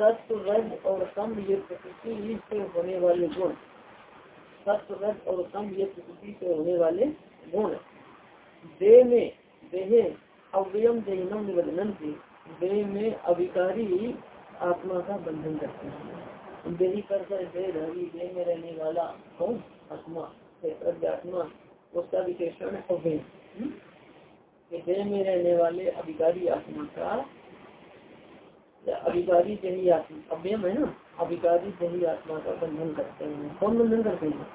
सत्व रज और कम ये प्रकृति से होने वाले गुण। सत्व रज और कम ये प्रकृति से होने वाले गुण। देह में, देहे अव्ययम देहनम निबंधन से देह में अभिकारी आत्मा का बंधन करते हैं। देही कर देह धरी में रहने वाला कौन? आत्मा। आत्मा उसका विशेषण अव्यय। देह में रहने वाले अधिकारी आत्मा का अधिकारी जही आत्मा अव्यम है ना अधिकारी जही आत्मा का बंधन करते हैं। कौन बंधन करते हैं?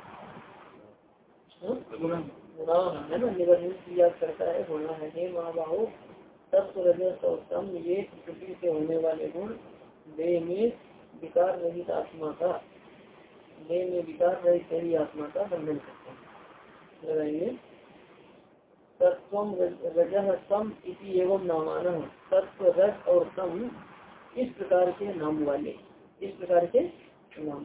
है? ना? निबंधन किया करता है है हे महाबाहो तत्व ये से होने वाले गुण देह में विकार रहित आत्मा का देह में विकार रहित आत्मा का बंधन करते हैं। लगाएँगे तत्व रज तम इति एवं नामान तत्व रज और तम इस प्रकार के नाम वाले, इस प्रकार के नाम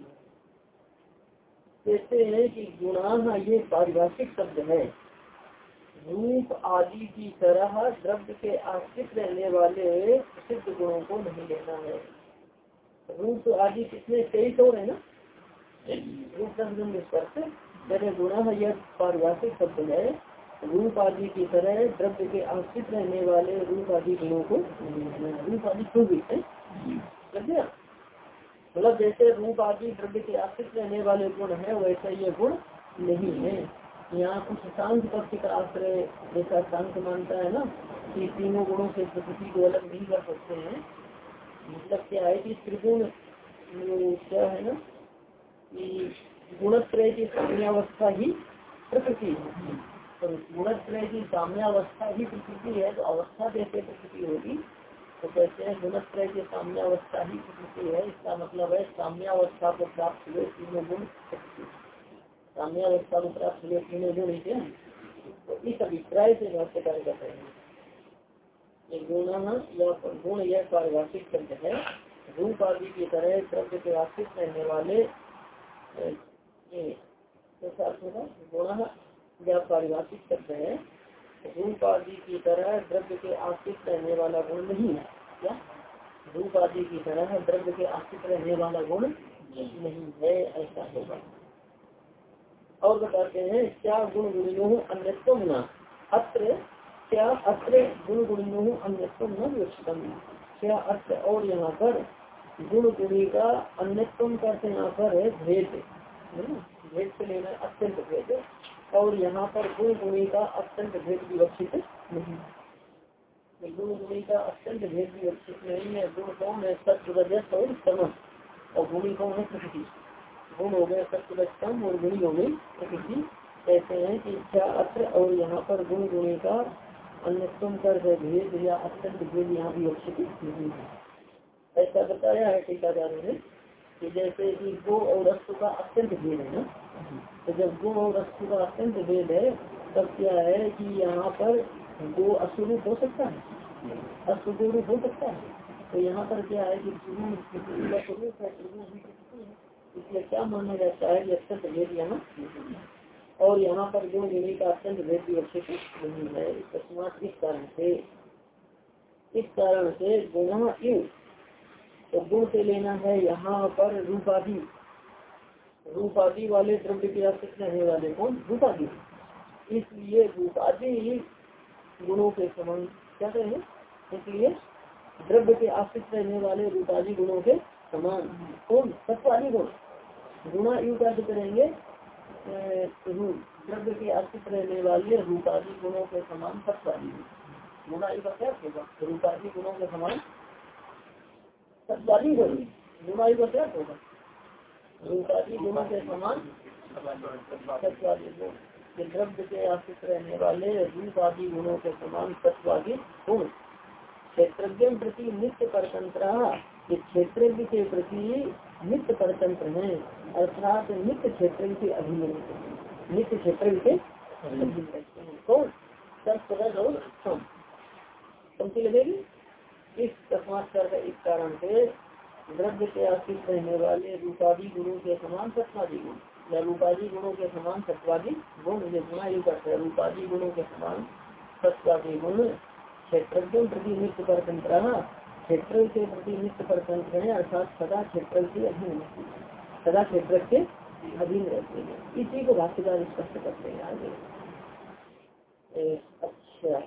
कहते हैं कि गुणा ये पारिभाषिक शब्द है। रूप आदि की तरह द्रव्य के आश्रित रहने वाले सिद्ध गुणों को नहीं लेना है। रूप आदि कितने तेईस और है ना? रूप जैसे गुणा यह पारिभाषिक शब्द है। रूप आदि की तरह द्रव्य के आश्रित रहने वाले रूप आदि गुणों को रूप आदि क्यों भी है? मतलब जैसे रूप आदि द्रव्य के आश्रित रहने वाले गुण है, वैसे ये गुण नहीं है। यहाँ कुछ शांत पक्ष का आश्रय, जैसा शांत मानता है ना, कि तीनों गुणों से प्रकृति को अलग नहीं कर सकते हैं। मतलब क्या है कि त्रिगुण क्या है ना, कि गुणत्रय की साम्यावस्था ही प्रकृति है। तो गुणत्रय की साम्यावस्था ही प्रकृति है तो अवस्था कैसे प्रकृति होगी। तो कहते हैं गुणत्रय की साम्यावस्था ही प्रकृति है, इसका मतलब है साम्यावस्था को प्राप्त हुए तीनों गुण साम्यावस्था को प्राप्त हुए तीनों गुण ही तो इस अभिप्राय से भाष्य कार्य कर रहे हैं गुण या गुण यह पारिभाषिक शब्द है, रूप आदि की तरह द्रव्य के आश्रित रहने वाले गुण यह पारिभाषिक शब्द है रूप आदि की तरह द्रव्य के आश्रित रहने वाला गुण नहीं है क्या रूप आदि की तरह द्रव्य के आश्रित रहने वाला गुण नहीं है, ऐसा होगा। और बताते हैं, क्या गुण गुणियों अन्यत्व न? अत्र, क्या अत्र गुण गुणियों अन्यत्व न क्या अर्थ और यहाँ पर गुण गुणी का अन्यत्व करते यहाँ पर है, भेद। भेद से लेना अत्यंत भेद। और यहाँ पर गुण गुणी का अत्यंत भेद विवक्षित नहीं है। गुण गुणी का अत्यंत भेद विवक्षित नहीं है। गुण कौन है सत्य रजस और समम और गुणी कौन है? प्रकृति। गुण हो गए सत्य रजतम और गुणी हो गई प्रकृति। कहते हैं कि इच्छा अत्र और यहाँ पर गुण गुणी का अन्यतम कर भेद या अत्यंत भेद यहाँ विवक्षित नहीं है। ऐसा बताया है टीकाचार्य ने कि जैसे कि गो और अस्तु का अत्यंत भेद है तो जब गो और अस्तु का अत्यंत भेद है, तब क्या है कि यहाँ पर गो अश्वरूप हो सकता है। रूप हो सकता है। तो यहाँ पर क्या है कि स्वरूप है इसलिए क्या माना जाता है कि अत्यंत भेद यहाँ और यहाँ पर गुण गुणी का अत्यंत भेद भी अच्छे से नहीं है। इस कारण से, इस कारण से गुण यू तो गुण से लेना है, यहाँ पर रूपाधि रूपाधि वाले द्रव्य के आश्रित रहने वाले कौन? रूपाधि इसलिए रूपाधि गुणों के समान क्या कहेंगे इसलिए द्रव्य के आश्रित रहने वाले रूपाधि गुणों के समान कौन? सत्वादि गुण। गुणा यू का करेंगे द्रव्य के आश्रित रहने वाले रूपाधि गुणों के समान सत्वादि गुणा यू का क्या रूपाधि गुणों के समान सत्वादि क्या होगा? रूपाधि गुणों के समान द्रव्य के आश्रित रहने वाले रूप गुणों के समान सत्वादि गुण क्षेत्रज्ञ प्रति नित्य परतंत्र क्षेत्र के प्रति नित्य परतंत्र है, अर्थात नित्य क्षेत्र के अधीन नित्य क्षेत्र के अधीन हैं। कौन? सर्वपद और सम पंक्ति लगेगी? इस तस्मात्कार का इस कारण से द्रव्य के आश्रित रहने वाले रूपादी गुणों के समान सत्वादी गुण, या रूपादी गुणों के समान सत्वादी गुण, ये गुणा ये करते हैं। रूपादी गुणों के समान सत्वादी गुण क्षेत्र प्रति नित्य परतंत्र क्षेत्र के प्रति नित्य परतंत्र है अर्थात सदा क्षेत्र के अधीन सदा क्षेत्र के अधीन रहते हैं। इसी को भाष्यकार स्पष्ट करते हैं आगे। अच्छा।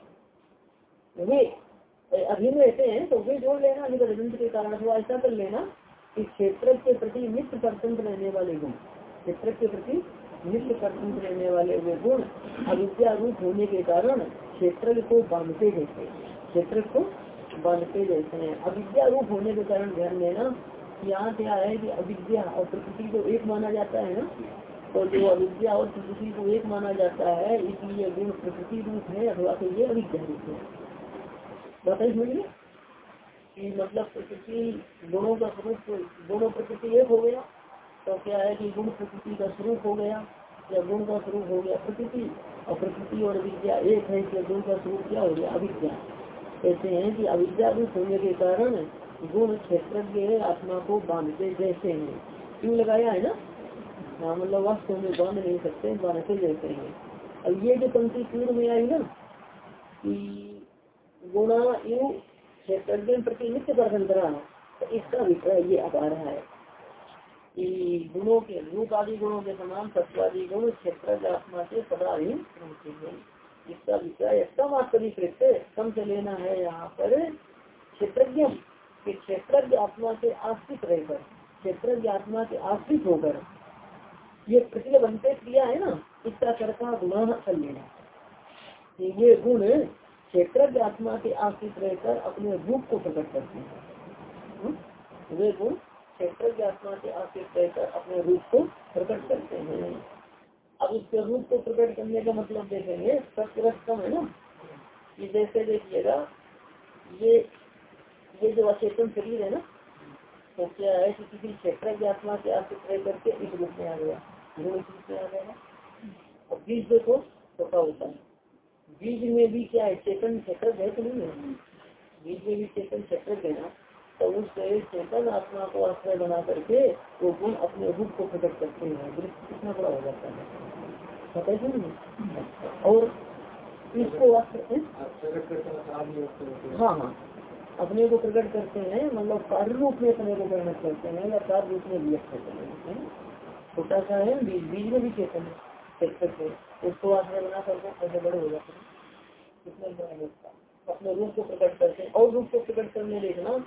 अधीन रहते हैं तो वे जोड़ लेना निबंध के कारण अथवा ऐसा कर लेना कि क्षेत्र के प्रति नित्य परतंत्र रहने वाले गुण, क्षेत्र के प्रति नित्य परतंत्र रहने वाले वे गुण, अविद्या होने के कारण क्षेत्र को बांधते रहते क्षेत्र को बांधते जैसे हैं। अविद्या रूप होने के कारण ध्यान देना यहाँ क्या है कि अविद्या और प्रकृति को एक माना जाता है ना? तो जो अविद्या और प्रकृति को एक माना जाता है, इसलिए गुण प्रकृति रूप है, अथवा तो ये अविद्या रूप है। बताइए समझिए कि मतलब प्रकृति दोनों का स्वरूप दोनों प्रकृति एक हो गया तो क्या है कि गुण प्रकृति का स्वरूप हो गया, या गुण का स्वरूप हो गया प्रकृति, और प्रकृति और विद्या एक है इसलिए गुण का स्वरूप क्या हो गया? अविद्या। कहते हैं कि अविद्या रूप होने के कारण गुण क्षेत्र आत्मा को बांधते जैसे हैं। क्यों लगाया है ना? हाँ मतलब वास्तव में बाँध नहीं सकते बांधते जैसे हैं। अब ये जो पंक्ति पूर्व में आई ना, कि गुणा यू प्रति नित्य परतंत्रा तो इसका विषय ये आ रहा है कि गुणों के रूप आदि गुणों के समान सत्वादी गुण क्षेत्र आत्मा से ही रहते हैं। इसका विषय समात्रिकृत कम से लेना है यहाँ पर, क्षेत्रज्ञ कि क्षेत्रज्ञ आत्मा से आश्रित रहकर, क्षेत्रज्ञ आत्मा से आश्रित होकर ये बनते क्रिया है ना इसका कर्ता गुणा कर लेना ये गुण क्षेत्रज्ञ आत्मा के आश्रित रहकर अपने रूप को प्रकट करते हैं। हम्म? वे गुण क्षेत्रज्ञ आत्मा के आश्रित रहकर अपने रूप को प्रकट करते हैं। अब उसके रूप को प्रकट करने का मतलब देखेंगे सत्यम है ना? ये जैसे देखिएगा, ये ये जो अचेतन शरीर है ना तो क्या है कि किसी क्षेत्र की आत्मा से आश्रित करके इस रूप में आ गया रूप में आ गया। और बीज देखो छोटा होता है? बीज में भी क्या है, चेतन क्षेत्र है तो नहीं है? बीज में भी चेतन क्षेत्र है ना? तो उस चेतन आत्मा को आश्रय बना करके वो गुण अपने रूप को प्रकट करते हैं। दृष्टि कितना बड़ा हो जाता है? और इसको हाँ? हाँ अपने को प्रकट करते हैं मतलब कार्य रूप में अपने को प्रकट करते हैं, या कार्य रूप में व्यक्त करते हैं। छोटा सा है, बीज बीज में भी चेतन है। उसको आश्रय बना करके कैसे बड़े हो जाते हैं। कितने अपने रूप को प्रकट करते हैं और रूप को प्रकट करने देखना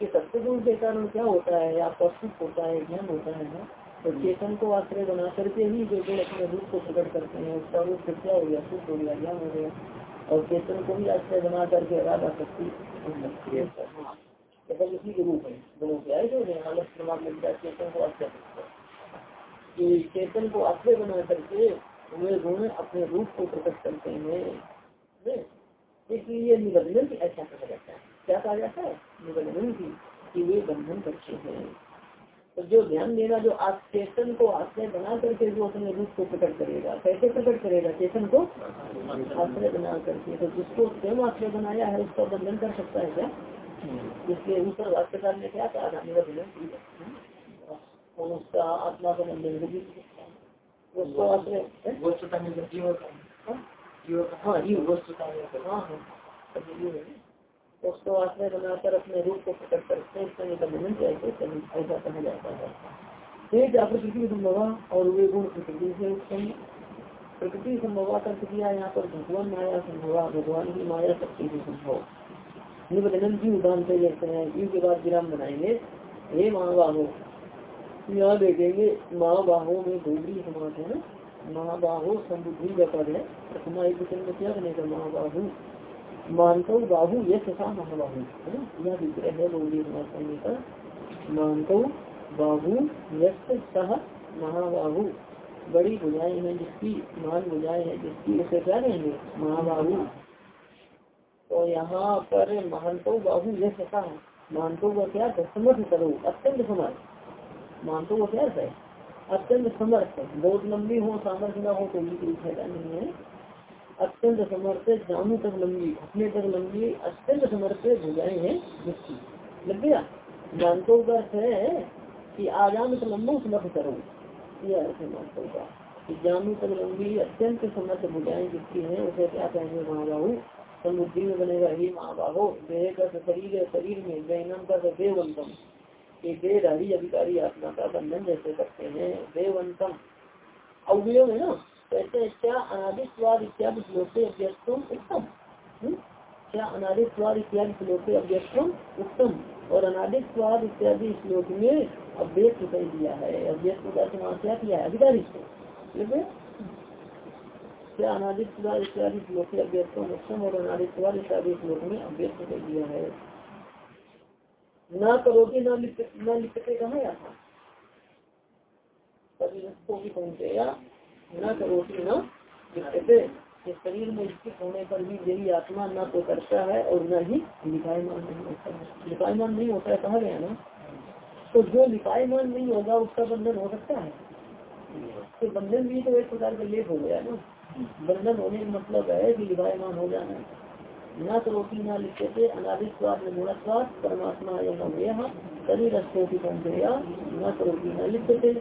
कि सत्य के कारण क्या होता है आपका सुख होता है, ज्ञान होता है ना? तो चेतन को आश्रय बना करके ही जो गुण अपने रूप को प्रकट करते हैं, उसका रूप फिर क्या हो गया, सुख हो गया, ज्ञान हो गया, और चेतन को भी आश्रय बना करके राधा शक्ति तो इसी के रूप है। गुणों के आए जो जाए चेतन को आश्रय चेतन को आश्रय बना करके वे गुण अपने रूप को प्रकट करते हैं इसलिए निबंधन भी ऐसा कहा जाता है। क्या कहा जाता है? निबंधन की कि वे बंधन करते हैं। तो जो ध्यान देना, जो आप चेतन को आश्रय बना करके जो अपने रूप को प्रकट करेगा, कैसे प्रकट करेगा? चेतन को आश्रय बना करके। तो जिसको स्वयं आश्रय बनाया है, उसका बंधन कर सकता है क्या? इसलिए ऊपर वास्तवकार ने क्या कहा था? निबंधन उसका आत्मा का बंधन भी उसको आश्रय हाँ जीव हाँ हाँ बनाकर अपने रूप को प्रकट करते हैं इसका निबंधन कैसे ऐसा कहा जाता है तेज प्रकृति संभवा और वे गुण प्रकृति से उत्पन्न प्रकृति संभव का किया यहाँ पर भगवान माया संभव भगवान की माया शक्ति से संभव निबंधन की उदाहरण से लेते हैं यू के बाद विराम बनाएँगे हे महाबाहो यहाँ देखेंगे महाबाहो में डोगरी समाज है ना? महाबाहो समुद्री व्यापार है। प्रथमा एक वचन में क्या बनेगा? महाबाहु मानतो बाहु यश सा महाबाहु यह विग्रह है समाज करने का। मानतो बाहु यश सह महाबाहु। बड़ी बुझाएँ हैं जिसकी, महान बुझाएँ है जिसकी, उसे क्या कहेंगे? महाबाहु तो यहाँ पर महंतो बाहु यश सा। महंतो का क्या? समर्थ करो, अत्यंत समर्थ मानतो वो क्या है। अत्यंत समर्थ बहुत लंबी हो, सामर्थ्य न हो तो भी कोई फ़ायदा नहीं है। अत्यंत समर्थ जानू तक लंबी, अपने तक लंबी, अत्यंत समर्थ भुजाएँ हैं मुक्ति लग गया? मानतो का अर्थ है कि आजान तो लंबो समर्थ करो। यह अर्थ है मानतो का। जानू तक लंबी, अत्यंत समर्थ भुजाएँ जिसकी है, उसे क्या कहेंगे? महाबाहु समुद्री में बनेगा ही महाबाहो देह का शरीर है, शरीर में, जैनम का देवंतम देहधारी अधिकारी आत्मा का बंधन जैसे करते हैं देवंतम अवयव है ना, कहते क्या अनादित्वाद इत्यादि श्लोक अभ्यस्तम उत्तम? हम्म? क्या अनादित्वाद इत्यादि श्लोक अभ्यस्तम उत्तम? और अनादित्वाद इत्यादि श्लोक में अभ्यस्त कर दिया है अभ्यस्त का समाज क्या किया है? अधिकारी से। क्या अनादित्वाद इत्यादि श्लोक अभ्यस्तम उत्तम और अनादित्वाद इत्यादि श्लोक में अभ्यस्त कर दिया है? न करोगे, न लिखते न लिखते कहा या था पहुँचे न लिखते शरीर में स्थित होने पर भी यही आत्मा न तो करता है और न ही लिपायमान नहीं होता है। लिपायमान नहीं होता है, कहा गया ना? तो जो लिपायमान नहीं होगा, उसका बंधन हो सकता है? तो बंधन भी तो एक प्रकार का लेप हो गया ना। बंधन होने का मतलब है कि लिपायमान हो जाना न करोटी न लिखते थे अनादित स्वाद में गुणस्वाद परमात्मा की न न लिखते थे,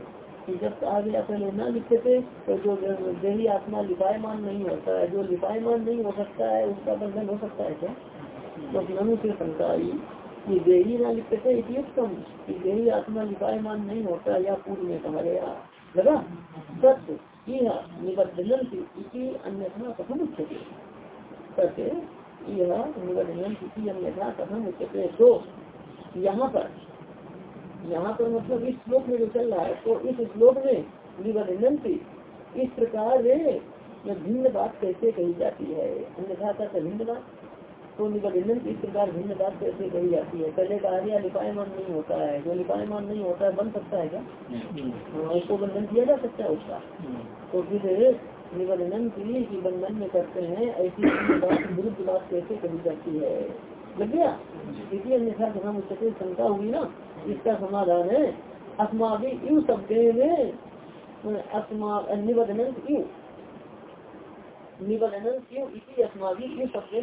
जब आगे पहले न लिखते तो जो देही आत्मा लिपायमान नहीं होता है, जो लिपायमान नहीं हो सकता है, उसका बंधन हो सकता है क्या? तो ननु से शंका आई कि देही न लिखते थे उत्तम की देही आत्मा लिपायमान नहीं होता, या पूर्व में कहा गया। लगा, सत्य निबद्धन अन्यथा कथम सत्य यह निबद्धन अन्यथा कथम उच्चते तो यहाँ पर यहाँ पर मतलब इस श्लोक में जो चल रहा है तो इस श्लोक में निबद्धन इस प्रकार भिन्न बात कैसे कही जाती है? अन्यथा का भिन्न बात। तो निबद्धन इस प्रकार भिन्न बात कैसे कही जाती है? पहले कहा गया लिपायमान नहीं होता है। जो लिपायमान नहीं होता है बन सकता है क्या? हाँ, उसको बंधन किया जा सकता है उसका। तो फिर निबंधन की बंधन में करते हैं, ऐसी बात, विरुद्ध बात कैसे कही जाती है? लग गया? इसी अन्यथा शंका हुई ना, इसका समाधान है। शब्द में अस्मा निबंधन यू क्यों इसी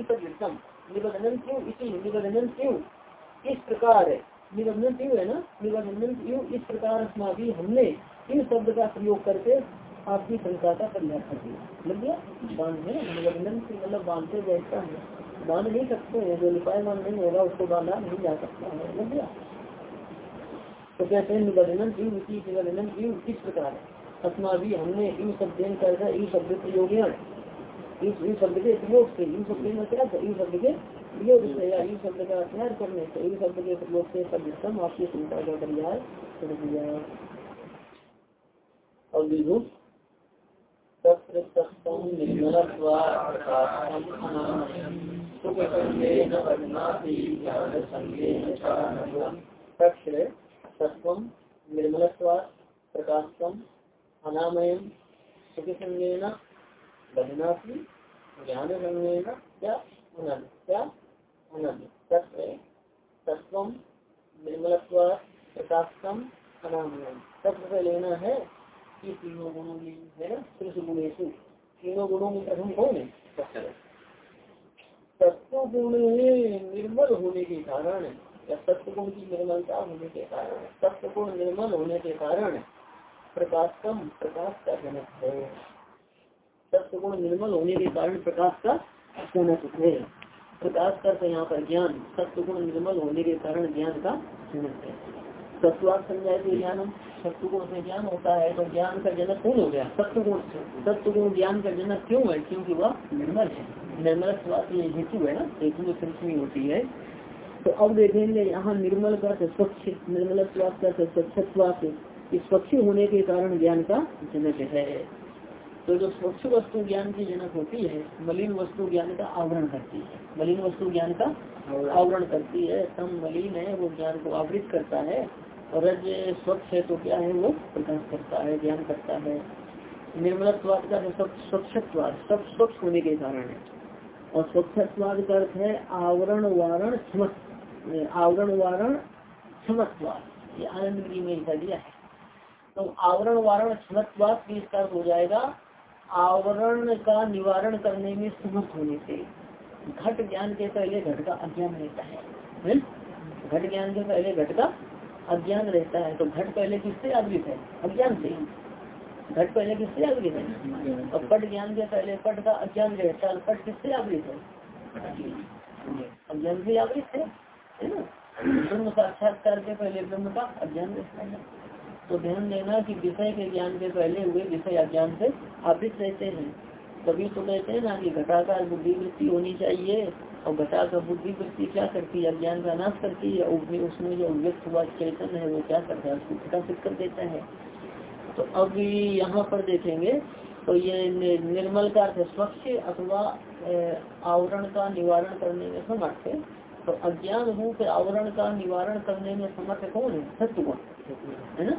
पर निबंधन क्यों इसी क्यों इस प्रकार क्यों है ना? क्यों इस प्रकार हमने इन शब्द का प्रयोग करके आपकी शंका का दिया। लग गया बांधने निबंधन मतलब बांधते बैठता है। बाँध नहीं सकते हैं, जो लिपायमान नहीं होगा, उसको बांधा नहीं जा सकता है। लग गया तो कहते हैं, निबंधन क्यों इसी निबंधन क्यों किस प्रकार अस्मा भी हमने इन शब्द कर इन शब्द प्रयोग इस शब्द के प्रयोग से, इन शब्द में क्या इन शब्द के प्रयोग से या इन शब्द का अध्ययन करने से, इन शब्द के प्रयोग से सब आपकी चिंता का परिहार कर दिया। और विभु निर्मलत्वा प्रकाशम अनामय सुखी संज्ञेन बदनाथी ज्ञान रंगेन क्या अनंत क्या अनंत तत्व तत्व निर्मलत्व प्रकाशम अनामयम तत्व से लेना है तीनों गुणों में है ना? त्रिश तीनों गुणों में प्रथम कौन है? तत्व गुण निर्मल होने के कारण या सत्य गुण की निर्मलता होने के कारण सत्य गुण निर्मल होने के कारण प्रकाशकम प्रकाश का जनक है। सत्य गुण निर्मल होने के कारण प्रकाश का जनक है। प्रकाश का यहाँ पर ज्ञान सत्य गुण निर्मल होने के कारण ज्ञान का जनक है। सत्वाद संजय के ज्ञान सत्य गुण से ज्ञान होता है तो ज्ञान का जनक कौन हो गया? सत्य गुण सत्य गुण ज्ञान का जनक क्यों है? क्योंकि वह निर्मल है। निर्मल स्वाद ये हेतु है ना हेतु में होती है। तो अब देखेंगे यहाँ निर्मल का स्वच्छ निर्मल का स्वच्छत्वाद स्वच्छ होने के कारण ज्ञान का जनक है। तो जो स्वच्छ वस्तु ज्ञान की जनक होती है मलिन वस्तु ज्ञान का आवरण करती है। मलिन वस्तु ज्ञान का आवरण। करती है। सम मलिन है वो ज्ञान को आवृत करता है। रज स्वच्छ है तो क्या है वो? प्रकाश करता है ज्ञान करता है। निर्मलत्वाद का सब स्वच्छत्वाद, सब स्वच्छ होने के कारण है। और स्वच्छत्वाद का अर्थ है आवरण वारण आवरण वारण क्षमत्वाद ये आनंद में दिया है। तो आवरण वारण क्षमत्वाद भी इसका हो जाएगा, आवरण का निवारण करने में समर्थ होने से। घट ज्ञान के पहले घट का अज्ञान रहता है घट ज्ञान के पहले घट का अज्ञान रहता है तो घट पहले किससे? आवृत है अज्ञान से। घट पहले किससे? आवृत है और पट ज्ञान के पहले पट का अज्ञान रहता है पट किससे? आवृत है अज्ञान से आवृत है ब्रह्म साक्षात्कार के पहले ब्रह्म का अज्ञान रहता है। तो ध्यान देना कि विषय के ज्ञान के पहले हुए विषय अज्ञान से आवृत रहते हैं। तभी तो कहते हैं ना कि घटाकार बुद्धि वृत्ति होनी चाहिए, और घटा का बुद्धि वृत्ति क्या करती है? अज्ञान का नाश करती है, और उसमें जो व्यक्त हुआ चेतन है, वो क्या करता है? उसको प्रकाशित कर देता है। तो अब यहाँ पर देखेंगे तो ये निर्मल का अर्थ स्वच्छ अथवा आवरण का निवारण करने में समर्थ है। तो अज्ञान रूप आवरण का निवारण करने में समर्थ कौन है? सत्य है? ना?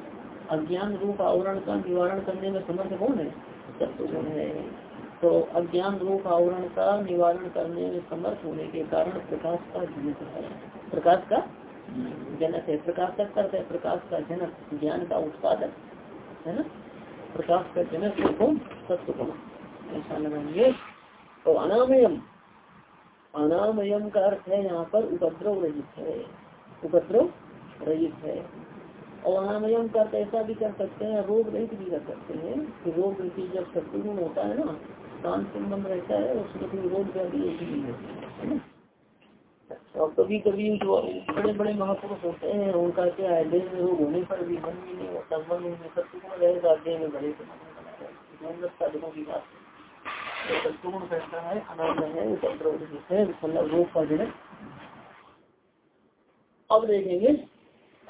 अज्ञान रूप आवरण का निवारण करने में समर्थ कौन है? सत्य है? तो अज्ञान रूप आवरण का निवारण करने में समर्थ होने के कारण प्रकाश का जनक है। प्रकाश का जनक है। प्रकाश का करते है। प्रकाश का जनक। ज्ञान का उत्पादक। है ना? प्रकाश का जनक कौन? सत्य ऐसा लगाएँगे तो अनामयम। अनामयम का अर्थ है यहाँ पर उपद्रव रहित है। उपद्रव रहित है। और अनामयम का अर्थ ऐसा भी कर सकते हैं, रोग रहित भी कर सकते हैं कि रोग की जब शत्रुगुण होता है ना काम संबंध रहता है उसमें कोई रोग व्याधि ऐसी नहीं होती है और कभी कभी जो बड़े बड़े महापुरुष होते हैं, उनका क्या है देह में रोग होने पर भी मन भी नहीं होता, मन में शत्रुगुण रहेगा देह में बड़े साधनों की बात है। है है उपद्रव है मतलब रोग का जनक अब देखेंगे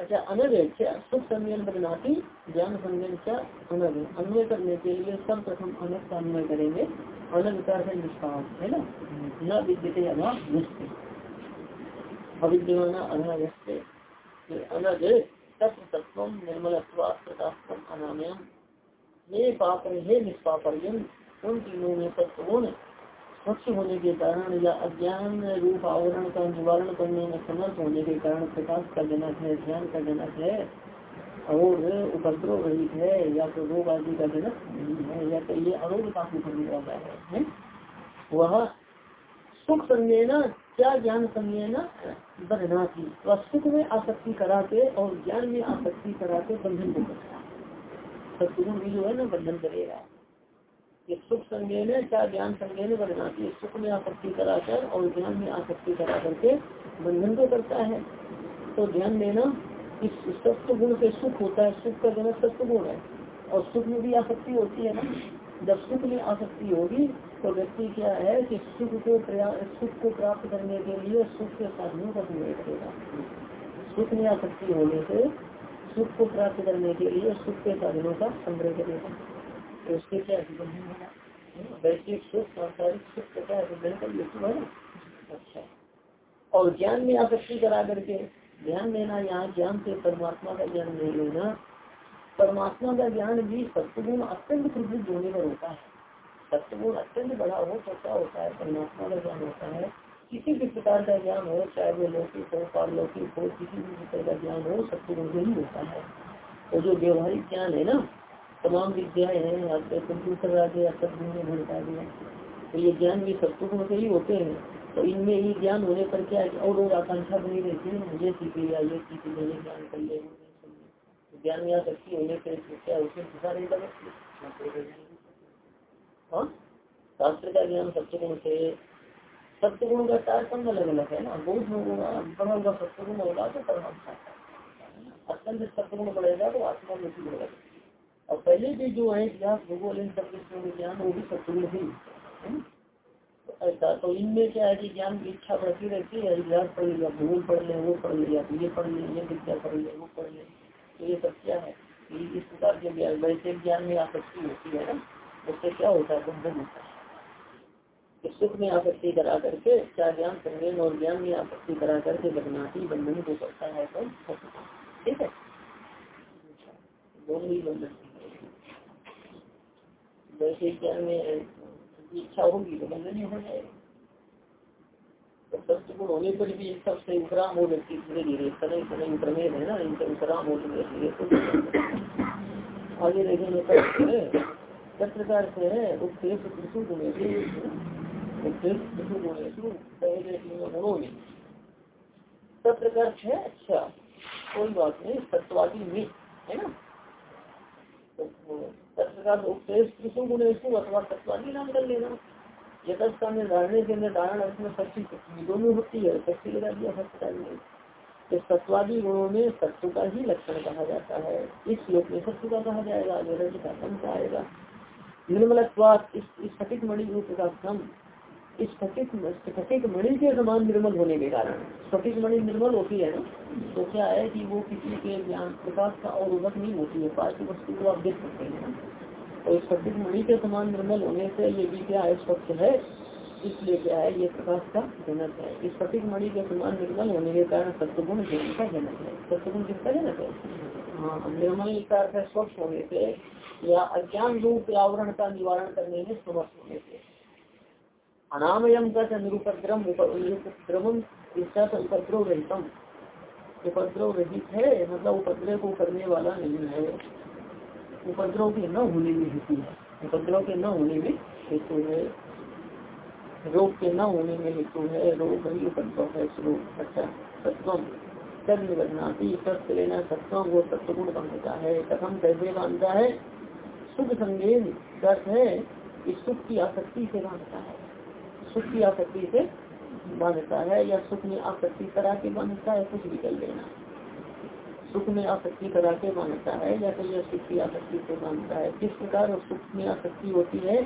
अच्छा अनग क्या? सुख संज्ञान बदनाती ज्ञान संज्ञान क्या? अनग अन्वय करने के लिए सब प्रथम अनग का अन्वय करेंगे। अनग का है निष्काम है ना? न विद्यते अभाव अविद्यमाना अनाव्यस्ते। अनग तत्व तत्व निर्मल अनामयम। हे पाप हे निष्पापर्यन उन तीनों में तत्वों स्वच्छ होने के कारण या अज्ञान रूप आवरण का निवारण करने में समर्थ होने के कारण प्रकाश का जनक है ध्यान का जनक है और उपद्रव रहित है या तो रोग आदि का जनक नहीं है या तो ये अरोग का करने वाला है, वह सुख संज्ञा क्या ज्ञान संज्ञा बदना थी वह सुख में आसक्ति कराते और ज्ञान में आसक्ति कराते बंधन को करता सत्गुण भी जो है ना बंधन करेगा। ये सुख संज्ञा क्या ज्ञान संज्ञा बनाती है सुख में आसक्ति कराकर और ज्ञान में आसक्ति करा करके बंधन को करता है। तो ध्यान देना इस सत्य गुण से सुख होता है, सुख का जनक सत्य गुण है। और सुख में भी आसक्ति होती है ना। जब सुख में आसक्ति होगी तो व्यक्ति क्या है कि सुख को सुख को प्राप्त करने के लिए सुख के साधनों का संग्रह करेगा। सुख में आसक्ति होने से सुख को प्राप्त करने के लिए सुख के साधनों का संग्रह करेगा। तो उसके क्या वैश्विक सुख, सांसारिक सुख का क्या है अच्छा। और ज्ञान में आसक्ति करा करके ध्यान देना यहाँ ज्ञान से परमात्मा का ज्ञान नहीं लेना, परमात्मा का ज्ञान भी सत्वगुण अत्यंत प्रवृत्त होने पर होता है। सत्वगुण अत्यंत बड़ा हो तो क्या होता है, परमात्मा का ज्ञान होता है। किसी भी प्रकार का ज्ञान हो, चाहे वो लौकिक हो, पारलौकिक हो, किसी भी प्रकार का ज्ञान हो, सत्वगुण से ही होता है। और जो व्यवहारिक ज्ञान है ना तमाम विद्याएँ हैं आपके कंप्यूटर आ गया, सब दुनिया भर आ गया। तो ये ज्ञान भी सब कुछ से ही होते हैं। तो इनमें ये ज्ञान होने पर क्या है? और और आकांक्षा बनी रहती है ये सीख लिया ये सीख लिया ये ज्ञान कर ले। तो ज्ञान में आसक्ति होने पर क्या उसमें दिशा नहीं लगा हाँ? शास्त्र का ज्ञान सत्यगुण से सत्यगुण का तारतम्य अलग अलग है ना। बहुत लोगों का सत्यगुण होगा तो परमात्मा अत्यंत सत्यगुण बढ़ेगा तो आत्मा में बढ़ेगा और पहले भी जो है इतिहास भूगोल इन सब ज्ञान वो भी सत्संग ही। ऐसा तो इनमें क्या है कि ज्ञान की इच्छा बढ़ती रहती है इतिहास पढ़ लिया भूगोल पढ़ ले वो पढ़ लिया तो ये पढ़ ले ये विद्या पढ़ ले वो पढ़ ले तो ये सब क्या है इस प्रकार के ज्ञान, वैसे ज्ञान में आसक्ति होती है ना, उससे क्या होता है, बंधन होता है। सुख में आसक्ति करा करके, क्या ज्ञान संज्ञान और ज्ञान में आसक्ति करा करके बदनाती, बंधन को करता है तो ठीक है। दोनों ही बंधन वैसे ज्ञान में इच्छा होगी तो बंधन ही हो जाएगा सत्य गुण होने पर भी सबसे उपराम हो व्यक्ति धीरे धीरे सदैव सदैव प्रमेय है ना इनसे उपराम हो धीरे धीरे आगे देखेंगे तत्र का अर्थ है उत्कृष्ट कृषु गुणेशु उत्कृष्ट कृषु गुणेशु पहले गुणों में का है अच्छा कोई बात नहीं तत्वादी में है ना तत्र का तत्वादी में निर्धारण सच्ची दोनों होती है, शक्ति लगा दिया सत्य तो सत्वादी गुणों में सत्व का ही लक्षण कहा जाता है। इस श्लोक में सत्व का कहा जाएगा निर्मल इस स्फटिक मणि रूप का कम स्फटिक मणि के समान निर्मल होने के कारण। स्फटिक मणि निर्मल होती है ना? तो क्या है कि वो किसी के ज्ञान प्रकाश का और उदक नहीं होती है पार्थ वस्तु को आप देख सकते हैं। और स्फटिक मणि के समान निर्मल होने से ये भी क्या है, स्वच्छ है? इसलिए क्या है, ये प्रकाश का जनक है। इस स्फटिक मणि के समान निर्मल होने के कारण सत्गुण ज्ञान का जनक है। सत्गुण किसका जनक है? हाँ निर्मल का अर्थ है स्वच्छ होने से या अज्ञान रूप आवरण का निवारण करने में समर्थ होने से। अनामयम का निरुपद्रम उपद्रवम इसका उपद्रव रहितम उपद्रव रहित है मतलब उपद्रव को करने वाला नहीं है। उपद्रव के न होने में हेतु है। उपद्रव के न होने में हेतु है। रोग के न होने में हेतु है। रोग ही उपद्रव है। अच्छा सत्वम लेना वो सत्वगुण बांधता है। कथम कैसे बांधता है? सुख संगेन अर्थ है इस सुख की आसक्ति से बांधता है। सुख की आसक्ति से बांधता है या सुख में आसक्ति करा के बांधता है कुछ भी कर लेना। सुख में आसक्ति करा के बांधता है या फिर यह सुख की आसक्ति से बांधता है। किस प्रकार सुख में आसक्ति होती है?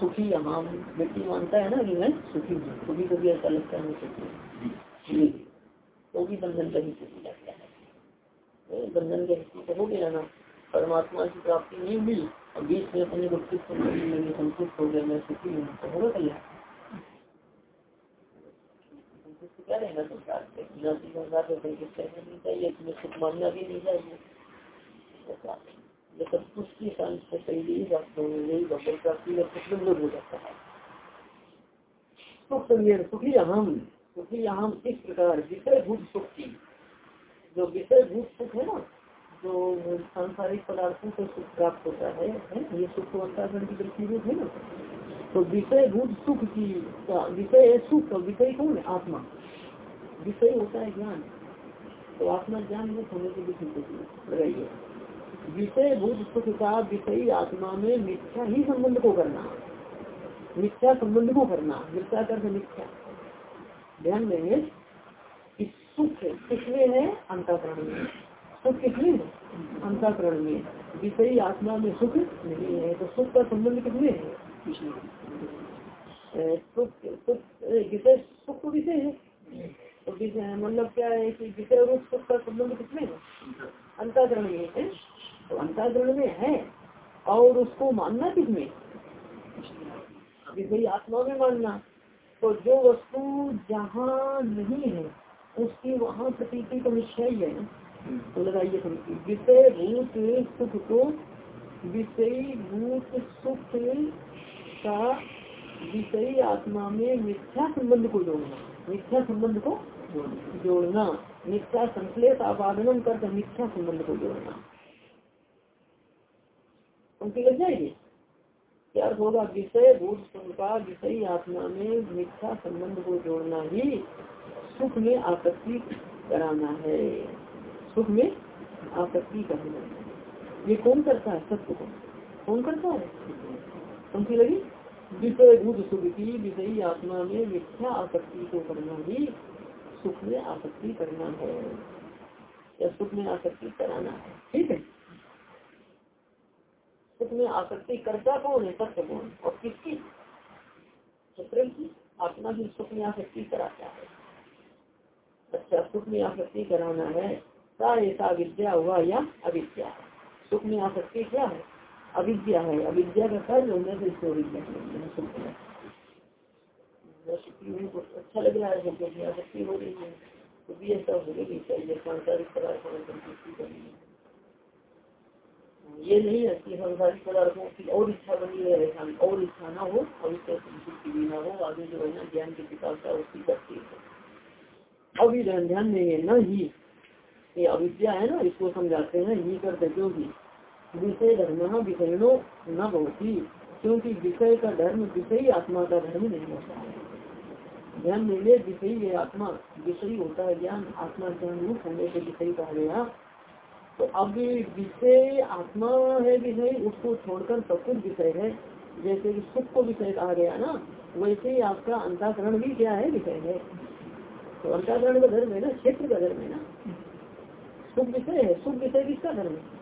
सुखी हम व्यक्ति मानता है ना कि मैं सुखी हूँ। कभी कभी ऐसा लगता है सुखी तो भी बंधन का ही सुखी लगता है। बंधन के हिस्से तो हो गया ना परमात्मा की प्राप्ति नहीं हुई और बीच में अपने को संतुष्ट हो गया मैं सुखी हूँ तो होगा कल्याण संतुष्ट क्या रहेगा संसार से संसार से संतुष्ट रहना नहीं चाहिए तुम्हें सुख मानना भी नहीं चाहिए ये सब कुछ की शांत से शैली वास्तव में यही भगवत प्राप्ति का प्रतिबंध हो जाता है सुख संज्ञान सुखी अहम सुखी अहम इस प्रकार विषय भूत सुख की। जो विषय भूत सुख है ना जो सांसारिक पदार्थों से सुख प्राप्त होता है, है? ये सुख अंतरण की दृष्टि है ना? तो विषय भूत सुख की विषय है सुख विषय कौन है? आत्मा। विषय होता है ज्ञान। तो आत्मा ज्ञान रूप होने के लिए लगाइए विषय भूत सुख का विषयी आत्मा में मिथ्या ही संबंध को करना। मिथ्या संबंध को करना। मिथ्या कर मिथ्या। ध्यान देंगे कि सुख किसमें है? अंताकरण में। सुख किसमें है? अंताकरण में। विषयी आत्मा में सुख नहीं है तो सुख का संबंध किसमें है? विषय सुख विषय है। तो मतलब क्या है कि विषय रूप सुख का संबंध किसमें है। अंताकरण में है। तो अंतरण में है और उसको मानना किसमें भाई आत्मा में मानना। तो जो वस्तु जहाँ नहीं है, उसकी वहाँ प्रतीति तो निश्चय ही है। तो लगाइए समझिए विषय भूत सुख को, विषय भूत सुख का विषयी आत्मा में मिथ्या संबंध को जोड़ना। मिथ्या संबंध को जोड़ना। मिथ्या संश्लेष आपादन कर मिथ्या संबंध को जोड़ना। उनकी लग जाएगी? क्या होगा? विषय भूत का विषय आत्मा में मिथ्या संबंध को जोड़ना ही सुख में आपत्ति कराना है। सुख में आपत्ति करना है। ये कौन करता है? सत्य को। कौन करता है? उनकी लगी। विषय भूत सुख की विषयी आत्मा में मिथ्या आसक्ति को करना ही सुख में आसक्ति करना है, या सुख में आसक्ति कराना है। ठीक है? सुख में आसक्ति करता कौन है? सत्य कौन? और किसकी? प्रेम की। आत्मा भी सुख में आसक्ति कराता है। अच्छा सुख में आसक्ति कराना है, सा ऐसा विद्या हुआ या अविद्या? सुख में आसक्ति क्या है? अविद्या है। अविद्या का कार्य होने से इसको अविद्या अच्छा लग रहा है आसक्ति हो रही है। तो भी ऐसा हो रही चाहिए सांसारिक पदार्थों में संतुष्टि करनी ये नहीं है कि संसारिक पदार्थों की और इच्छा बनी रहे और इच्छा ना हो और संतुष्टि भी ना हो, आगे जो है ना ज्ञान की पिताशा उसकी करती है। अभी ध्यान देंगे न ही। ये अविद्या है ना, इसको समझाते हैं, ही करते क्योंकि विषय धर्म विषयणो न होती क्योंकि विषय का धर्म विषयी आत्मा का धर्म नहीं होता। है ध्यान देंगे विषयी आत्मा, विषयी होता है ज्ञान, आत्मा ज्ञान रूप होने से विषयी कहा गया। तो अब विषय आत्मा है विषय उसको छोड़कर सब कुछ विषय है। जैसे कि सुख को विषय कहा गया ना, वैसे ही आपका अंताकरण भी क्या है, विषय है। तो अंताकरण का धर्म है ना, क्षेत्र का धर्म है ना। सुख विषय है, सुख विषय किसका धर्म है?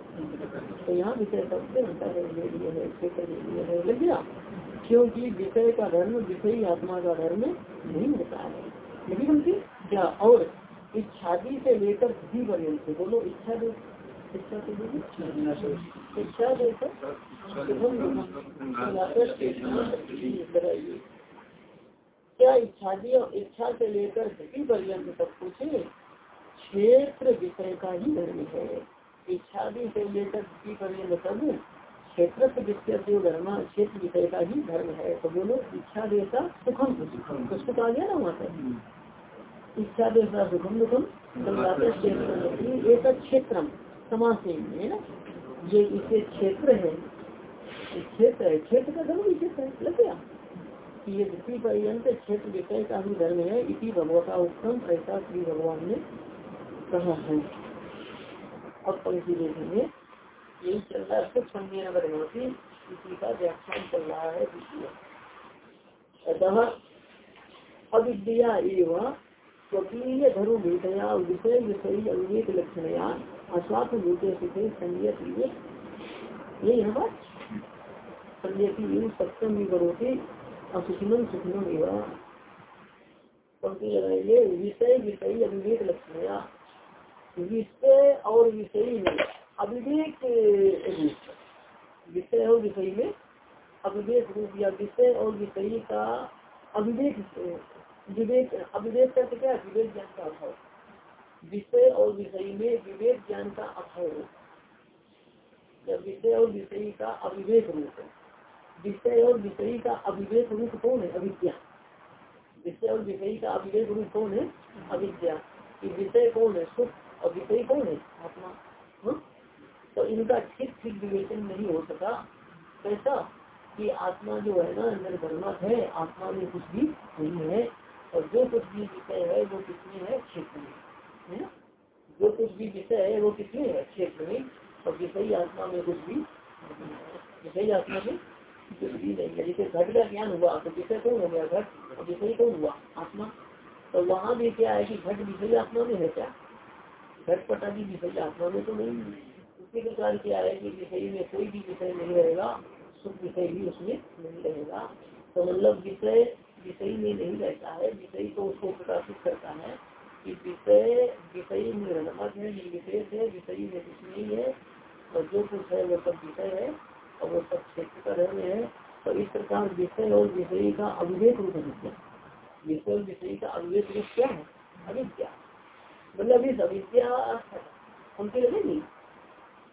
तो यहाँ विषय सबसे अंताकरण ले लिए है क्षेत्र ले लिए है, लग गया। क्योंकि विषय का धर्म, विषयी आत्मा का धर्म नहीं होता है। लेकिन समझी? क्या और इच्छादी से लेकर बुद्धि पर्यंत बोलो, इच्छा दो। इच्छा से इच्छा देकर क्या इच्छादी और इच्छा से लेकर बुद्धि पर्यंत सब कुछ क्षेत्र विषय का ही धर्म है। इच्छादी से लेकर बुद्धि पर्यंत सब क्षेत्र विषय धर्म क्षेत्र विषय का ही धर्म है तो बोलो इच्छा देता सुखम तो सुख आ गया ना वहाँ पर इच्छा देता सुखम दुखम एक क्षेत्र समाज से है। ना? ये इसे क्षेत्र है। क्षेत्र है क्षेत्र का धर्म क्षेत्र है लग गया। ये द्वितीय पर्यंत क्षेत्र विषय का ही धर्म है इसी भगवता उत्तम ऐसा श्री भगवान ने कहा है। अब पंक्ति देखेंगे यही चल रहा है। संज्ञा बनवती इसी का व्याख्यान चल रहा है अतः अविद्या एवं स्वकीय धर्म भूतया विषय विषय अविवेक लक्षणया अस्वाथ भूते सुखे संयत ये है बात? संयति सप्तम भी करोते, असुखिनम सुखिनम एवं। पंक्ति लगाएँगे विषय विषय अविवेक लक्षणया विषय और विषय में अविवेक विषय और विषय में अविवेक रूप या विषय और विषय का अविवेक विवेक अविवेक का क्या विवेक ज्ञान का अभाव। विषय और विषय में विवेक ज्ञान का अभाव। या विषय और विषय का अविवेक रूप। विषय और विषय का अविवेक रूप कौन है? अविद्या। विषय और विषय का अविवेक रूप कौन है? अविद्या। विषय कौन है? सुख। और विषय कौन है आत्मा? तो इनका ठीक ठीक विवेचन नहीं हो सका। कैसा? कि आत्मा जो है ना, अंदर निर्धर्मक है, आत्मा में कुछ भी नहीं है। और जो कुछ भी विषय है, वो किसमें है? क्षेत्र में। है जो कुछ भी विषय है, वो किसमें है? क्षेत्र में। और विषय आत्मा में कुछ भी विषय आत्मा में कुछ भी नहीं है। जैसे घट का ज्ञान हुआ तो विषय कौन हो गया? घट। और विषय कौन हुआ? आत्मा। तो वहाँ भी क्या है कि घट विषय आत्मा में है क्या? घट पटा भी विषय आत्मा में तो नहीं उसी प्रकार क्या है कि विषय में कोई भी विषय नहीं रहेगा, सुख विषय भी उसमें नहीं रहेगा। तो मतलब विषय विषय में नहीं रहता है, विषय को उसको प्रकाशित करता है कि विषय विषय में निर्णमक है निर्विशेष है, विषय में कुछ नहीं है। और जो कुछ है वो सब विषय है, और वो सब क्षेत्र का धर्म है। तो इस प्रकार विषय और विषय का अविवेक रूप है। विषय और विषय का अविवेक रूप क्या है? अविद्या। मतलब इस अविद्या उनके लगेगी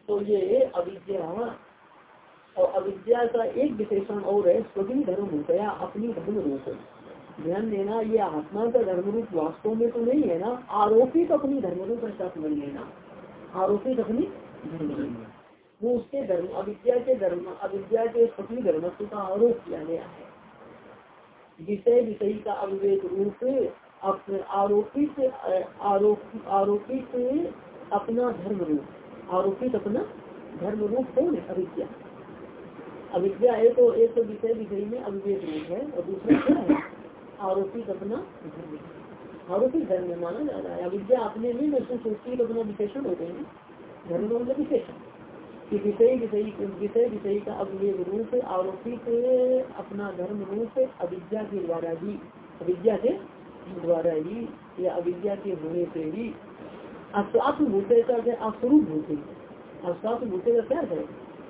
तो ये अविद्या, और अविद्या का एक विशेषण और है स्वयं धर्म हो गया अपनी धर्म रूप ध्यान देना, ये आत्मा का धर्म रूप वास्तव में तो नहीं है ना, आरोपित अपनी धर्म रूप ऐसा समझ लेना आरोपित अपनी धर्म रूप। वो उसके धर्म, अविद्या के धर्म, अविद्या के स्वप्न धर्मत्व का आरोप किया गया है। विषय विषय का अविवेक रूप आरोपित आरोप आरोपित अपना धर्म रूप आरोपित अपना धर्म रूप कौन है? अविद्या। अविद्या तो एक तो विषय विषय में अविवेक रूप है, और दूसरा क्या है? आरोपित अपना धर्म। आरोपित धर्म में माना जा रहा है। अविद्या अपने में महसूस होती है तो अपना विशेषण हैं धर्म का मतलब विशेषण। कि विषय विषय विषय विषय का अविवेक रूप, आरोपित अपना धर्म रूप अविद्या के द्वारा ही अविद्या के द्वारा ही या अविद्या के होने से ही अस्वात्म भूते अस्वरूप भूते। अस्वात्म भूते का क्या है?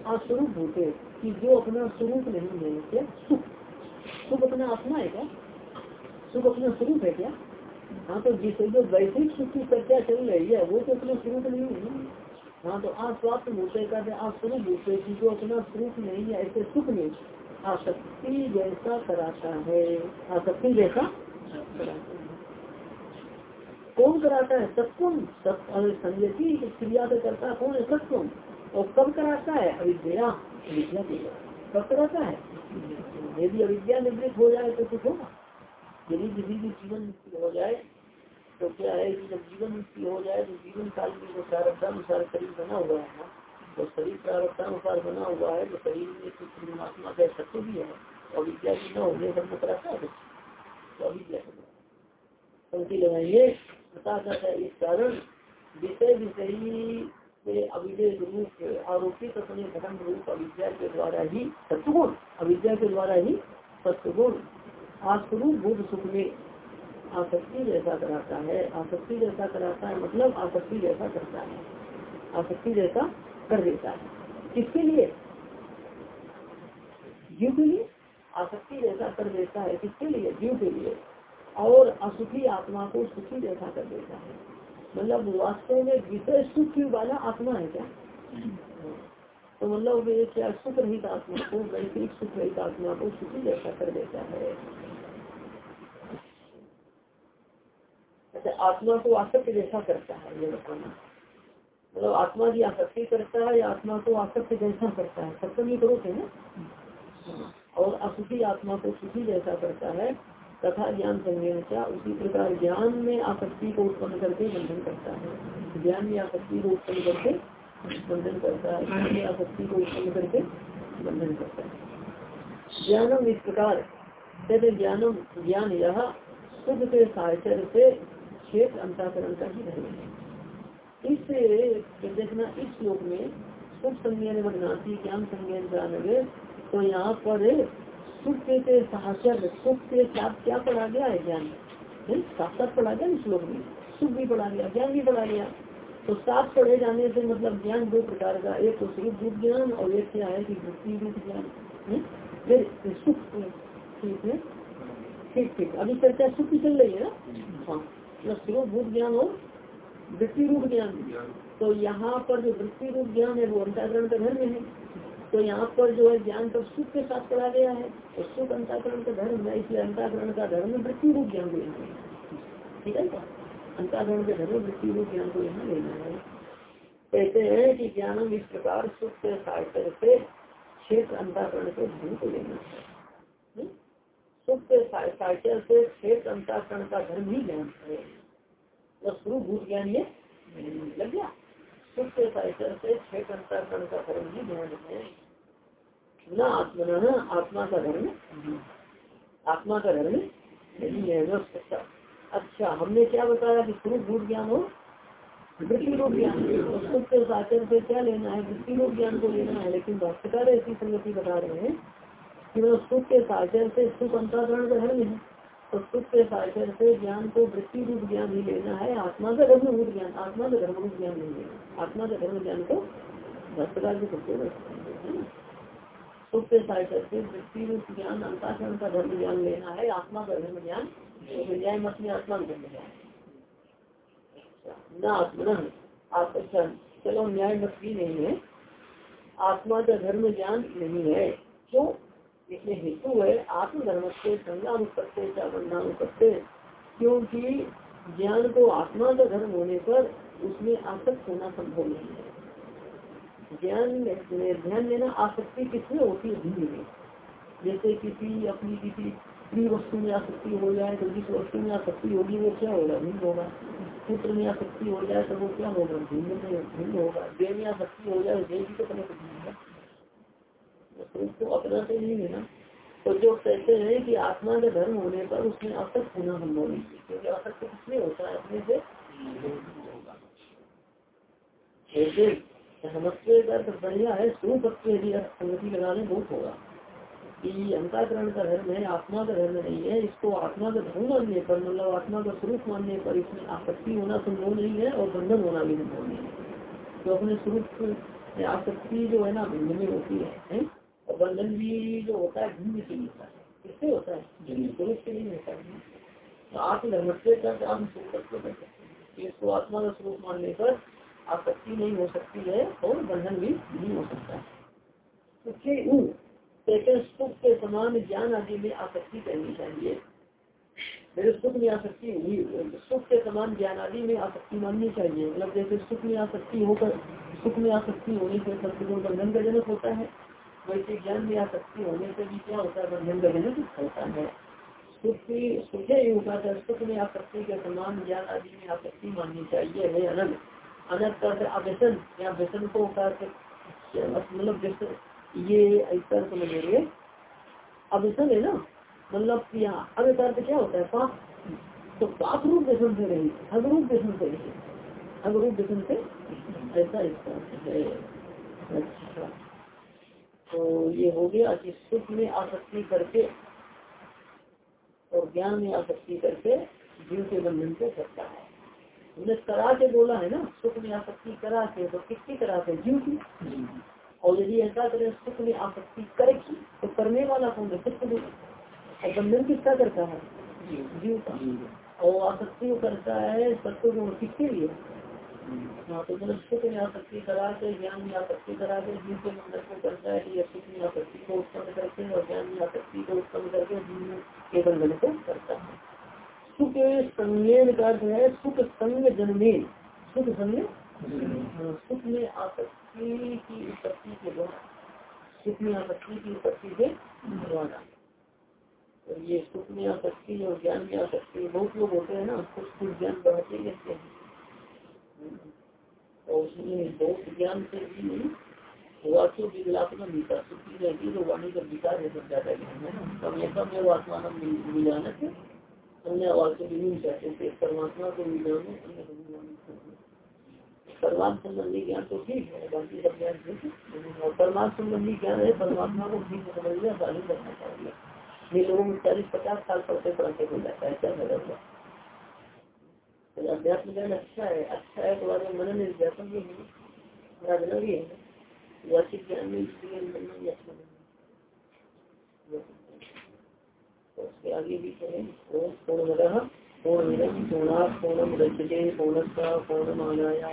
अस्वरूप भूते कि जो अपना स्वरूप नहीं है, क्या? सुख। सुख अपना अपना है क्या? सुख अपना स्वरूप है क्या? हाँ तो जिस जो वैश्विक सुख की चर्चा चल रही है, वो तो अपना स्वरूप नहीं है। हाँ तो अस्वात्म भूते का अस्वरूप भूते की जो अपना स्वरूप नहीं है, ऐसे सुख में आसक्ति जैसा कराता है। आसक्ति जैसा है कौन कराता है? सत्वम संयति क्रिया का करता है कौन? है सत्वम और कब कराता है? अविद्या अविद्या कब कराता है? यदि अविद्या निवृत्त हो जाए तो कुछ होगा। यदि किसी की जीवन हो जाए तो क्या है कि जब जीवन मुक्ति हो जाए तो जीवन काल में जो प्रारब्धानुसार शरीर बना हुआ है ना तो शरीर प्रारब्धानुसार बना हुआ है तो शरीर में कुछ परमात्मा का सत्य भी है, और विद्या की न होने पर कराता है पंक्ति लगाएँगे इस कारण विषय विषयी अविवेक रूप आरोपित अपने धर्म रूप अविद्या के द्वारा ही सत्वगुण अविद्या के द्वारा ही सत्वगुण आस्वरूप बुद्ध सुख में आसक्ति जैसा कराता है। आसक्ति जैसा कराता है मतलब आसक्ति जैसा करता है। आसक्ति जैसा कर देता है। किसके लिए? जीव लिए आसक्ति जैसा कर देता है किसके लिए? जीव के लिए। और असुखी आत्मा को सुखी जैसा कर देता है। मतलब वास्तव में विषय सुख वाला आत्मा है क्या? तो मतलब क्या, सुख रहित आत्मा को, वैश्विक सुख रहित आत्मा को सुखी जैसा कर देता है। अच्छा आत्मा को आसक्त जैसा करता है ये बताना मतलब आत्मा की आसक्ति करता है या आत्मा को आसक्त जैसा करता है? सप्तमी करो थे ना? और असुखी आत्मा को सुखी जैसा करता है, तथा ज्ञान संज्ञान क्या उसी प्रकार ज्ञान में आसक्ति को उत्पन्न करके बंधन करता है। ज्ञान में आसक्ति को उत्पन्न करके बंधन करता है। ज्ञान में आसक्ति को उत्पन्न करके बंधन करता है। ज्ञानम इस प्रकार यदि ज्ञानम ज्ञान यह शुद्ध के साहचर्य से क्षेत्र अंताकरण का ही धर्म है इस देखना इस श्लोक में, शुभ संज्ञान बदनाती ज्ञान संज्ञान जानवे तो यहाँ पर सुख के सहचर सुख के साथ क्या पढ़ा गया है ज्ञान? साथ साथ पढ़ा गया श्लोक में। सुख भी पढ़ा गया ज्ञान भी पढ़ा गया। तो साथ पढ़े जाने से मतलब ज्ञान दो प्रकार का एक तो स्वरूप रूप ज्ञान और एक क्या है कि वृत्ति रूप ज्ञान। फिर सुख ठीक है? ठीक ठीक। अभी चर्चा सुख की चल रही है ना? हाँ। मतलब स्वरूप रूप ज्ञान और वृत्ति रूप ज्ञान। तो यहाँ पर जो वृत्ति रूप ज्ञान है वो अंतरण का धर्म है। तो यहाँ पर जो है ज्ञान तो सुख के साथ पढ़ा गया है। तो सुख अंताकरण का धर्म है, इसलिए अंताकरण का धर्म वृत्ति रूप ज्ञान को लेना है। ठीक है अंताकरण के धर्म वृत्ति रूप ज्ञान को यहाँ लेना है। कहते हैं कि ज्ञानम इस प्रकार सुख के साहित्य से क्षेत्र अंताकरण के धर्म को लेना है। हम्म? सुख के साहित्य से क्षेत्र अंताकरण का धर्म ही ज्ञान है। तो शुरू भूत ज्ञान ये लग गया? सुख के साहित्य से क्षेत्र अंताकरण का धर्म ही ज्ञान है। न आत्मा आत्मा का धर्म आत्मा का धर्म नहीं है अच्छा हमने क्या बताया कि स्वरूप भूत ज्ञान हो? वृत्ति रूप ज्ञान। सुख के साचर से क्या लेना है? वृत्ति रूप ज्ञान को लेना है, लेकिन भाष्यकार ऐसी संगति बता रहे हैं कि वो सुख के साचर से सुख अंताकरण का धर्म है। तो सुख के साचर से ज्ञान को वृत्ति रूप ज्ञान ही लेना है, आत्मा का धर्म रूप ज्ञान। आत्मा का धर्म रूप ज्ञान नहीं लेना आत्मा का धर्म ज्ञान को भाष्यकार की सबसे सुख के से वृत्ति रूप ज्ञान, अंताकरण का धर्म ज्ञान लेना है, आत्मा का धर्म ज्ञान तो न्याय मत में आत्मा धर्म ज्ञान न आत्मा आप अच्छा चलो न्याय मत नहीं है। आत्मा का धर्म ज्ञान नहीं है। क्यों? इसमें हेतु है आत्मधर्म से क्या बंधानुपत्ति क्योंकि ज्ञान को आत्मा का धर्म होने पर उसमें आसक्त होना संभव नहीं है। ज्ञान ध्यान देना आसक्ति किसमें होती है धीरे में? जैसे किसी अपनी किसी प्रिय वस्तु में आसक्ति हो जाए तो जिस वस्तु में आसक्ति होगी, वो क्या होगा? भिन्न होगा। पुत्र में आसक्ति हो जाए तो वो क्या होगा? भिन्न में भिन्न होगा। देह में आसक्ति हो जाए देह की तो कभी भिन्न उसको अपना से नहीं लेना तो जो कहते हैं कि आत्मा का धर्म होने पर उसमें आसक्त होना संभव नहीं क्योंकि आसक्त किसमें होता है? अपने से? का अर्थ बढ़िया है स्वरूप यदि संगति लगाने बहुत होगा। कि अंताकरण का धर्म है, आत्मा का धर्म नहीं है, इसको आत्मा का धर्म मानने पर मतलब आत्मा का स्वरूप मानने पर इसमें आसक्ति होना संभव नहीं है और बंधन होना भी संभव नहीं है। तो अपने स्वरूप आसक्ति जो है ना भिन्न में होती है? और बंधन भी जो होता है, भिन्न से होता है। किससे होता है? स्वरूप से नहीं होता है? तो आत्मधर्म से इसको आत्मा का स्वरूप मानने पर आसक्ति नहीं हो सकती है और बंधन भी नहीं हो सकता है। सुख के समान ज्ञान आदि में आसक्ति करनी चाहिए। मेरे सुख में आसक्ति सुख के समान ज्ञान आदि में आसक्ति माननी चाहिए। मतलब जैसे सुख में आसक्ति होकर, सुख में आसक्ति होने से सत्गुण बंधन का जनक होता है, वैसे ज्ञान में आसक्ति होने से भी क्या होता है? बंधन का जनक होता है सुख होगा सुख में आसक्ति के समान ज्ञान आदि में आसक्ति माननी चाहिए, है अनंत अनंत का अव्यसन या व्यसन को मतलब ये ऐसा समझेंगे अव्यसन है। ना? मतलब यहाँ अव्यसार्थ क्या होता है? पाप। तो पाप रूप व्यसन से रही। अगरूप व्यसन से रही। अगरूप व्यसन से ऐसा इसका है अच्छा। तो ये हो गया कि सुख में आसक्ति करके और ज्ञान में आसक्ति करके जीव के बंधन से करता है। हमने करा के बोला है ना, सुख में आसक्ति करा के तो किसकी करा के? जीव की। और यदि ऐसा करें, सुख में आसक्ति करेगी तो करने वाला कौन है? सुख में। और बंधन किसका करता है? जीव का। और आसक्ति करता है सत्य गुण किसके लिए? हाँ तो मतलब सुख में आसक्ति करा के, ज्ञान में आसक्ति करा के, जीव के मंदिर को करता है या सुख में आसक्ति को उत्पन्न करके, और ज्ञान में आसक्ति को उत्पन्न करके, जीव के बंधन को करता है। सुख संज्ञेन का अर्थ है सुख संग जन्मेन। सुख संग हाँ, सुख में आसक्ति की उत्पत्ति के द्वारा। सुख में आसक्ति की उत्पत्ति के द्वारा। तो ये सुख में आसक्ति और ज्ञान में आसक्ति बहुत लोग होते हैं ना कुछ कुछ ज्ञान बढ़ाते रहते हैं। और उसमें बहुत ज्ञान से भी वाक्य विकलापना मिलता सुखी रहती तो वाणी का विकार है सब ज़्यादा ज्ञान है ना। हमेशा में वासमान मिलाना है अन्य वाक्य विलीन चाहते थे। परमात्मा को मिलाने परमात्मा संबंधी ज्ञान तो ठीक है, बाकी सब ज्ञान ठीक परमात्मा संबंधी ज्ञान है, परमात्मा को ठीक समझ लिया शादी करना चाहिए ये लोगों में चालीस पचास साल पढ़ते पढ़ते हो जाता है क्या मतलब तो अध्यात्म ज्ञान अच्छा है अच्छा है तो आगे मनन निर्ध्यासन भी है। साधना भी है। वाचिक ज्ञान में इसलिए भी अच्छा नहीं तो उसके आगे भी कहें पूर्ण पूर्ण पूर्णा पूर्णम रचते पूर्णस्ता पूर्णमानाया